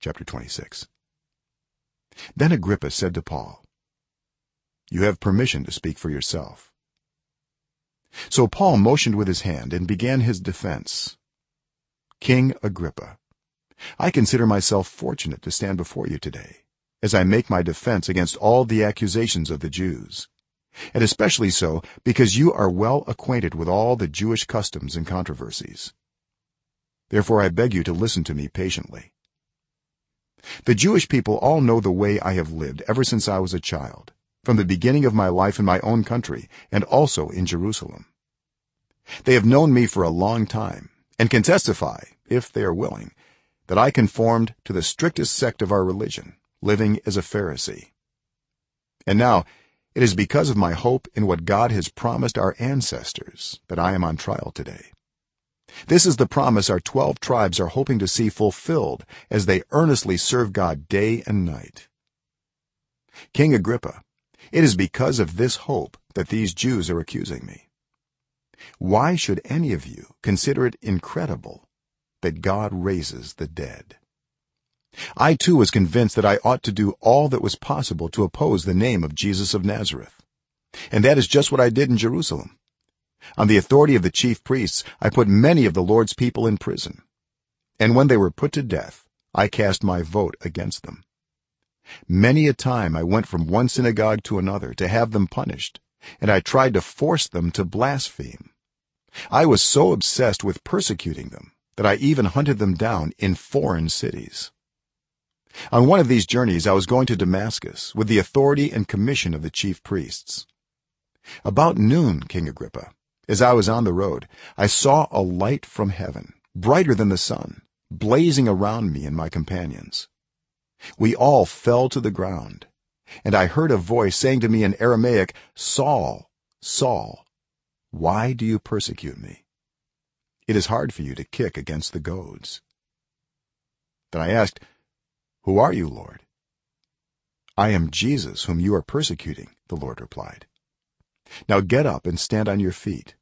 chapter 26 then agrippa said to paul you have permission to speak for yourself. So paul motioned with his hand and began his defense. King agrippa i consider myself fortunate to stand before you today as i make my defense against all the accusations of the jews and especially so because you are well acquainted with all the jewish customs and controversies. Therefore i beg you to listen to me patiently the jewish people all know the way i have lived ever since i was a child from the beginning of my life in my own country and also in jerusalem. They have known me for a long time and can testify if they are willing that i conformed to the strictest sect of our religion living as a pharisee. And now it is because of my hope in what god has promised our ancestors that i am on trial today this is the promise our 12 tribes are hoping to see fulfilled as they earnestly serve god day and night. King agrippa it is because of this hope that these jews are accusing me. Why should any of you consider it incredible that god raises the dead? I too was convinced that i ought to do all that was possible to oppose the name of jesus of nazareth. And that is just what i did in jerusalem on the authority of the chief priests i put many of the lord's people in prison. And when they were put to death i cast my vote against them. Many a time i went from one synagogue to another to have them punished and i tried to force them to blaspheme. I was so obsessed with persecuting them that i even hunted them down in foreign cities. On one of these journeys i was going to damascus with the authority and commission of the chief priests. About noon king agrippa as i was on the road i saw a light from heaven brighter than the sun blazing around me and my companions. We all fell to the ground and i heard a voice saying to me in aramaic saul saul why do you persecute me? It is hard for you to kick against the goads. Then i asked who are you lord? I am jesus whom you are persecuting the lord replied. Now get up and stand on your feet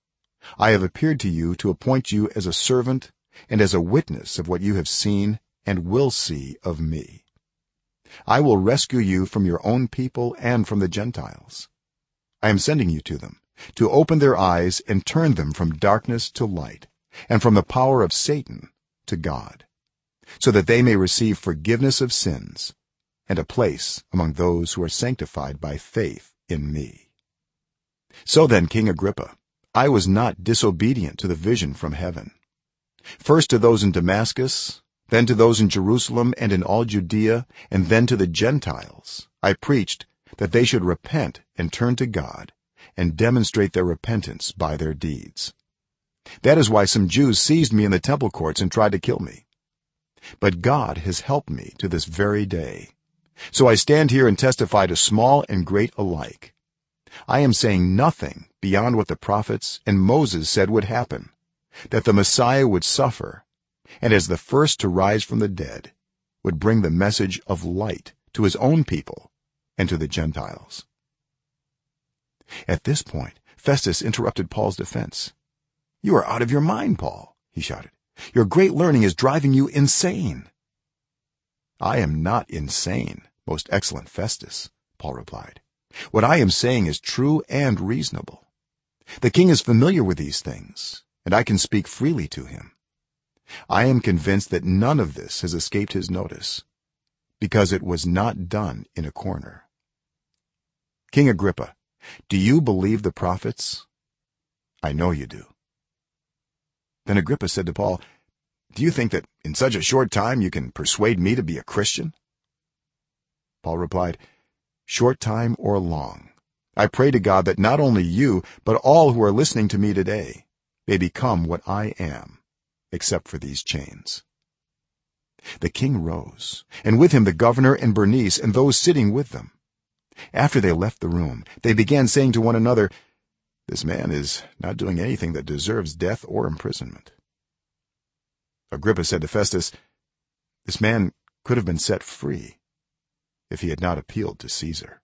i have appeared to you to appoint you as a servant and as a witness of what you have seen and will see of me. I will rescue you from your own people and from the gentiles. I am sending you to them to open their eyes and turn them from darkness to light and from the power of satan to god so that they may receive forgiveness of sins and a place among those who are sanctified by faith in me. So then king agrippa i was not disobedient to the vision from heaven. First to those in damascus then to those in jerusalem and in all judea and then to the gentiles i preached that they should repent and turn to god and demonstrate their repentance by their deeds. That is why some jews seized me in the temple courts and tried to kill me. But god has helped me to this very day. So i stand here and testify to small and great alike. I am saying nothing beyond what the prophets and moses said would happen that the messiah would suffer and as the first to rise from the dead would bring the message of light to his own people and to the gentiles. At this point festus interrupted paul's defense. You are out of your mind paul he shouted. Your great learning is driving you insane. I am not insane most excellent festus paul replied. What i am saying is true and reasonable the king is familiar with these things and i can speak freely to him. I am convinced that none of this has escaped his notice because it was not done in a corner. King agrippa do you believe the prophets? I know you do. Then agrippa said to paul do you think that in such a short time you can persuade me to be a christian? Paul replied short time or long i pray to god that not only you but all who are listening to me today may become what i am except for these chains. The king rose and with him the governor and bernice and those sitting with them. After they left the room they began saying to one another this man is not doing anything that deserves death or imprisonment. Agrippa said to festus this man could have been set free if he had not appealed to caesar